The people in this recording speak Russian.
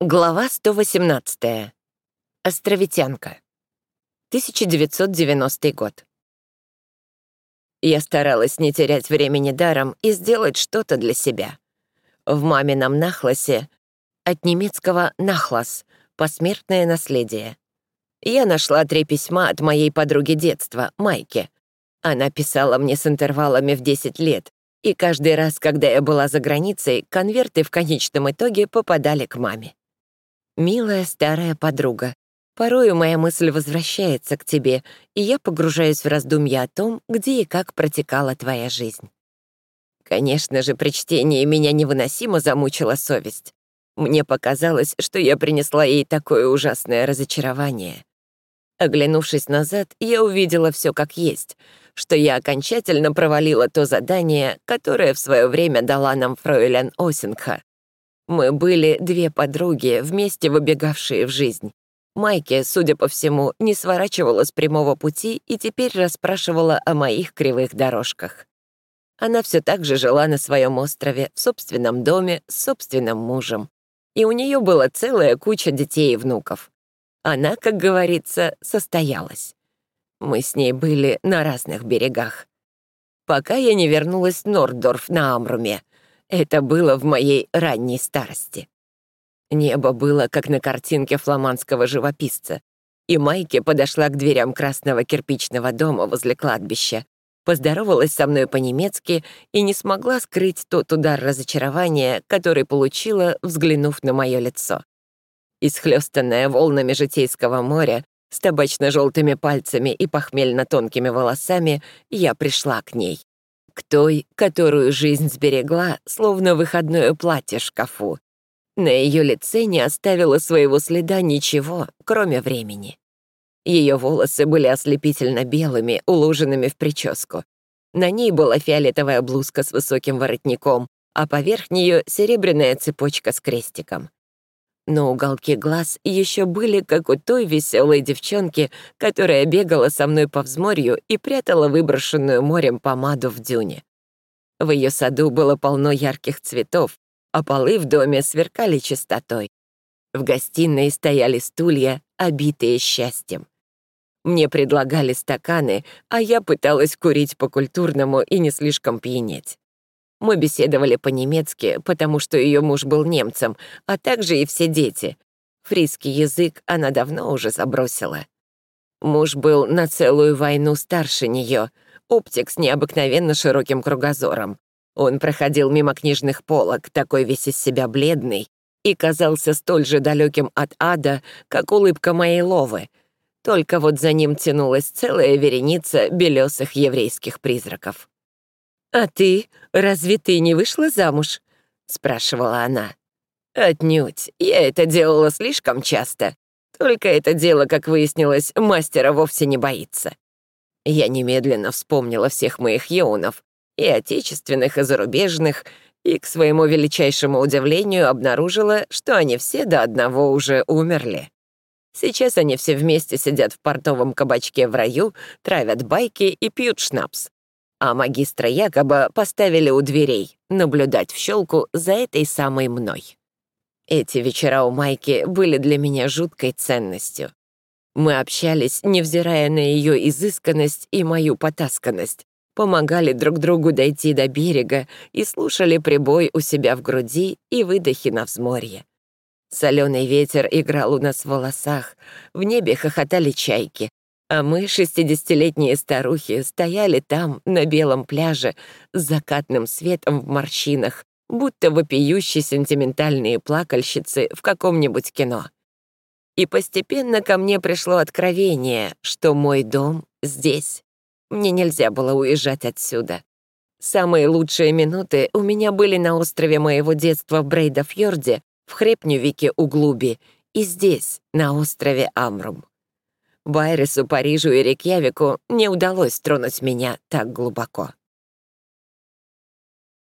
Глава 118. Островитянка. 1990 год. Я старалась не терять времени даром и сделать что-то для себя. В мамином нахласе от немецкого «нахлас» — посмертное наследие. Я нашла три письма от моей подруги детства, Майки. Она писала мне с интервалами в 10 лет, и каждый раз, когда я была за границей, конверты в конечном итоге попадали к маме. «Милая старая подруга, порою моя мысль возвращается к тебе, и я погружаюсь в раздумья о том, где и как протекала твоя жизнь». Конечно же, при чтении меня невыносимо замучила совесть. Мне показалось, что я принесла ей такое ужасное разочарование. Оглянувшись назад, я увидела все как есть, что я окончательно провалила то задание, которое в свое время дала нам фройлен Осингха. Мы были две подруги, вместе выбегавшие в жизнь. Майки, судя по всему, не сворачивала с прямого пути и теперь расспрашивала о моих кривых дорожках. Она все так же жила на своем острове, в собственном доме, с собственным мужем. И у нее была целая куча детей и внуков. Она, как говорится, состоялась. Мы с ней были на разных берегах. Пока я не вернулась в Норддорф на Амруме — это было в моей ранней старости. Небо было, как на картинке фламандского живописца, и Майки подошла к дверям красного кирпичного дома возле кладбища, поздоровалась со мной по-немецки и не смогла скрыть тот удар разочарования, который получила, взглянув на мое лицо. Исхлёстанная волнами житейского моря, с табачно-желтыми пальцами и похмельно-тонкими волосами, я пришла к ней к той, которую жизнь сберегла, словно выходное платье шкафу. На ее лице не оставило своего следа ничего, кроме времени. Ее волосы были ослепительно белыми, уложенными в прическу. На ней была фиолетовая блузка с высоким воротником, а поверх нее серебряная цепочка с крестиком но уголки глаз еще были, как у той веселой девчонки, которая бегала со мной по взморью и прятала выброшенную морем помаду в дюне. В ее саду было полно ярких цветов, а полы в доме сверкали чистотой. В гостиной стояли стулья, обитые счастьем. Мне предлагали стаканы, а я пыталась курить по-культурному и не слишком пьянеть. Мы беседовали по-немецки, потому что ее муж был немцем, а также и все дети. Фриский язык она давно уже забросила. Муж был на целую войну старше нее, оптик с необыкновенно широким кругозором. Он проходил мимо книжных полок, такой весь из себя бледный, и казался столь же далеким от ада, как улыбка моей Ловы. Только вот за ним тянулась целая вереница белесых еврейских призраков. «А ты? Разве ты не вышла замуж?» — спрашивала она. «Отнюдь. Я это делала слишком часто. Только это дело, как выяснилось, мастера вовсе не боится». Я немедленно вспомнила всех моих еунов, и отечественных, и зарубежных, и, к своему величайшему удивлению, обнаружила, что они все до одного уже умерли. Сейчас они все вместе сидят в портовом кабачке в раю, травят байки и пьют шнапс а магистра якобы поставили у дверей наблюдать в щелку за этой самой мной. Эти вечера у Майки были для меня жуткой ценностью. Мы общались, невзирая на ее изысканность и мою потасканность, помогали друг другу дойти до берега и слушали прибой у себя в груди и выдохи на взморье. Соленый ветер играл у нас в волосах, в небе хохотали чайки, а мы, шестидесятилетние старухи, стояли там, на белом пляже, с закатным светом в морщинах, будто вопиющие сентиментальные плакальщицы в каком-нибудь кино. И постепенно ко мне пришло откровение, что мой дом здесь. Мне нельзя было уезжать отсюда. Самые лучшие минуты у меня были на острове моего детства в Брейдафьорде, в Хрепнювике у Глуби, и здесь, на острове Амрум. Байресу, Парижу и Рикьявику не удалось тронуть меня так глубоко.